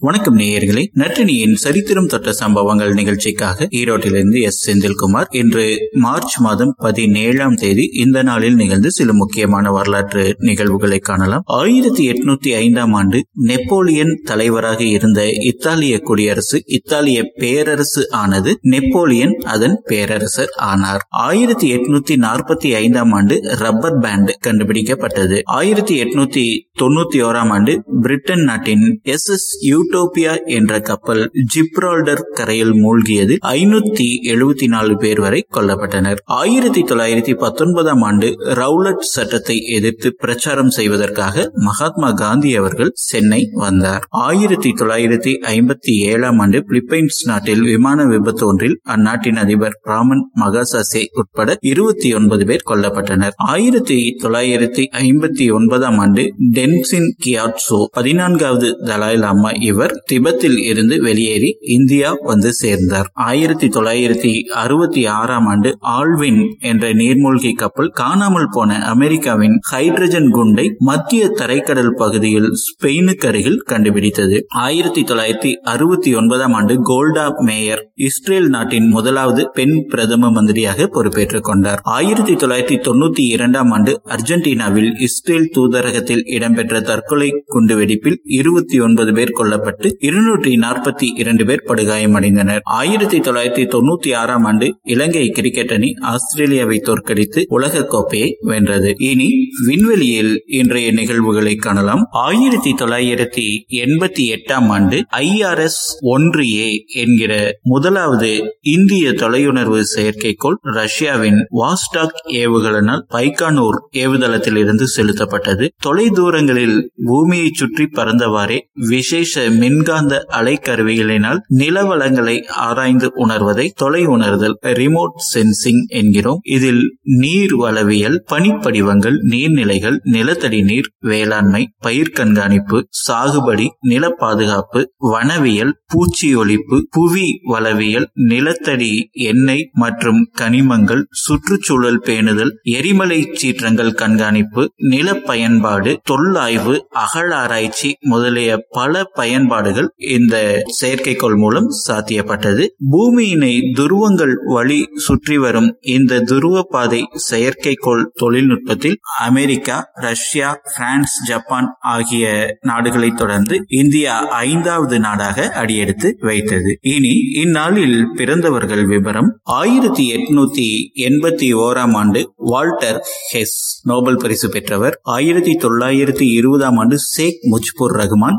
வணக்கம் நேயர்களே. நற்றினியின் சரித்திரம் தொட்ட சம்பவங்கள் நிகழ்ச்சிக்காக ஈரோட்டிலிருந்து எஸ். செந்தில்குமார் இன்று மார்ச் மாதம் பதினேழாம் தேதி இந்த நாளில் நிகழ்ந்து சில முக்கியமான வரலாற்று நிகழ்வுகளை காணலாம். ஆயிரத்தி எட்நூத்தி ஐந்தாம் ஆண்டு நெப்போலியன் தலைவராக இருந்த இத்தாலிய குடியரசு இத்தாலிய பேரரசு ஆனது நெப்போலியன் அதன் பேரரசர் ஆனார். ஆயிரத்தி எட்நூத்தி நாற்பத்தி ஐந்தாம் ஆண்டு ரப்பர் பேண்ட் கண்டுபிடிக்கப்பட்டது. ஆயிரத்தி எட்நூத்தி தொண்ணூத்தி ஓராம் ஆண்டு பிரிட்டன் நாட்டின் எஸ். எஸ். யூட்டோபியா என்ற கப்பல் ஜிப்ரால்டர் கரையில் மூழ்கியது ஐநூத்தி எழுபத்தி நாலு பேர் வரை கொல்லப்பட்டனர். ஆயிரத்தி தொள்ளாயிரத்தி பத்தொன்பதாம் ஆண்டு ரவுலட் சட்டத்தை எதிர்த்து பிரச்சாரம் செய்வதற்காக மகாத்மா காந்தி அவர்கள் சென்னை வந்தார். ஆயிரத்தி தொள்ளாயிரத்தி ஐம்பத்தி ஏழாம் ஆண்டு பிலிப்பைன்ஸ் நாட்டில் விமான விபத்து ஒன்றில் அந்நாட்டின் அதிபர் ராமன் மகாசாசே உட்பட இருபத்தி ஒன்பது பேர் கொல்லப்பட்டனர். ஆயிரத்தி தொள்ளாயிரத்தி ஐம்பத்தி ஒன்பதாம் ஆண்டு டென்சின் கியாட்சோ பதினான்காவது தலாய் லாமா இவர் திபத்தில் இருந்து வெளியேறி இந்தியா வந்து சேர்ந்தார். ஆயிரத்தி தொள்ளாயிரத்தி அறுபத்தி ஆறாம் ஆண்டு ஆல்வின் என்ற நீர்மூழ்கி கப்பல் காணாமல் போன அமெரிக்காவின் ஹைட்ரஜன் குண்டை மத்திய தரைக்கடல் பகுதியில் ஸ்பெயினுக்கு அருகில் கண்டுபிடித்தது. ஆயிரத்தி தொள்ளாயிரத்தி அறுபத்தி ஒன்பதாம் ஆண்டு கோல்டா மேயர் இஸ்ரேல் நாட்டின் முதலாவது பெண் பிரதம மந்திரியாக பொறுப்பேற்றுக் கொண்டார். ஆயிரத்தி தொள்ளாயிரத்தி தொண்ணூத்தி இரண்டாம் ஆண்டு அர்ஜென்டினாவில் இஸ்ரேல் தூதரகத்தில் இடம்பெற்ற தற்கொலை குண்டுவெடிப்பில் இருபத்தி ஒன்பது பேர் கொல்லப்பட்டு இருநூற்றி நாற்பத்தி இரண்டு பேர் படுகாயமடைந்தனர். ஆயிரத்தி தொள்ளாயிரத்தி தொண்ணூத்தி ஆறாம் ஆண்டு இலங்கை கிரிக்கெட் அணி ஆஸ்திரேலியாவை தோற்கடித்து உலக கோப்பையை வென்றது. இனி விண்வெளியில் இன்றைய நிகழ்வுகளை காணலாம். ஆயிரத்தி தொள்ளாயிரத்தி எண்பத்தி எட்டாம் ஆண்டு ஐஆர்எஸ் ஒன்று ஏ என்கிற முதலாவது இந்திய தொலையுணர்வு செயற்கைக்கோள் ரஷ்யாவின் வாஸ்டாக் ஏவுகலனால் பைக்கானூர் ஏவுதளத்தில் இருந்து செலுத்தப்பட்டது. தொலை தூரங்களில் பூமியை சுற்றி பறந்தவாறே விசேஷ மின்காந்த அலைக்கருவிகளினால் நிலவளங்களை ஆராய்ந்து உணர்வதை தொலை உணர்தல் ரிமோட் சென்சிங் என்கிறோம். இதில் நீர் வளவியல் பனிப்படிவங்கள் நீர்நிலைகள் நிலத்தடி நீர் வேளாண்மை பயிர் கண்காணிப்பு சாகுபடி நில பாதுகாப்பு வனவியல் பூச்சி ஒழிப்பு புவி வளவியல் நிலத்தடி எண்ணெய் மற்றும் கனிமங்கள் சுற்றுச்சூழல் பேணுதல் எரிமலை சீற்றங்கள் கண்காணிப்பு நில பயன்பாடு தொல்லாய்வு அகழாராய்ச்சி முதலிய பல பயன்பாடுகள் இந்த செயற்கைக்கோள் மூலம் சாத்தியப்பட்டது. பூமியினை துருவங்கள் வழி சுற்றி வரும் இந்த துருவ பாதை செயற்கைக்கோள் தொழில்நுட்பத்தில் அமெரிக்கா ரஷ்யா பிரான்ஸ் ஜப்பான் ஆகிய நாடுகளை தொடர்ந்து இந்தியா ஐந்தாவது நாடாக அடியெடுத்து வைத்தது. இனி இந்நாளில் பிறந்தவர்கள் விவரம் ஆயிரத்தி எட்நூத்தி எண்பத்தி ஓராம் ஆண்டு வால்டர் ஹெஸ் நோபல் பரிசு பெற்றவர். ஆயிரத்தி தொள்ளாயிரத்தி இருபதாம் ஆண்டு ஷேக் முஜ்புர் ரஹ்மான்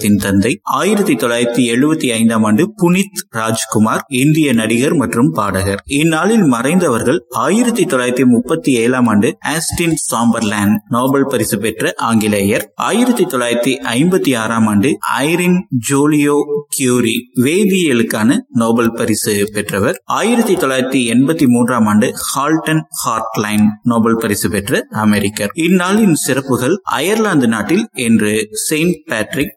வங்காளதேசத்தின் தந்தை ஆயிரத்தி தொள்ளாயிரத்தி எழுபத்தி ஐந்தாம் ஆண்டு புனித் ராஜ்குமார் இந்திய நடிகர் மற்றும் பாடகர். இந்நாளில் மறைந்தவர்கள் ஆயிரத்தி தொள்ளாயிரத்தி முப்பத்தி ஏழாம் ஆண்டு ஆஸ்டின் சாம்பர்லேண்ட் நோபல் பரிசு பெற்ற ஆங்கிலேயர். ஆயிரத்தி தொள்ளாயிரத்தி ஐம்பத்தி ஆறாம் ஆண்டு ஐரின் ஜோலியோ கியூரி வேதியியலுக்கான நோபல் பரிசு பெற்றவர். ஆயிரத்தி தொள்ளாயிரத்தி எண்பத்தி மூன்றாம் ஆண்டு ஹால்டன் ஹார்ட்லைன் நோபல் பரிசு பெற்ற அமெரிக்கர். இந்நாளின் சிறப்புகள் அயர்லாந்து நாட்டில் இன்று செயின்ட் பேட்ரிக்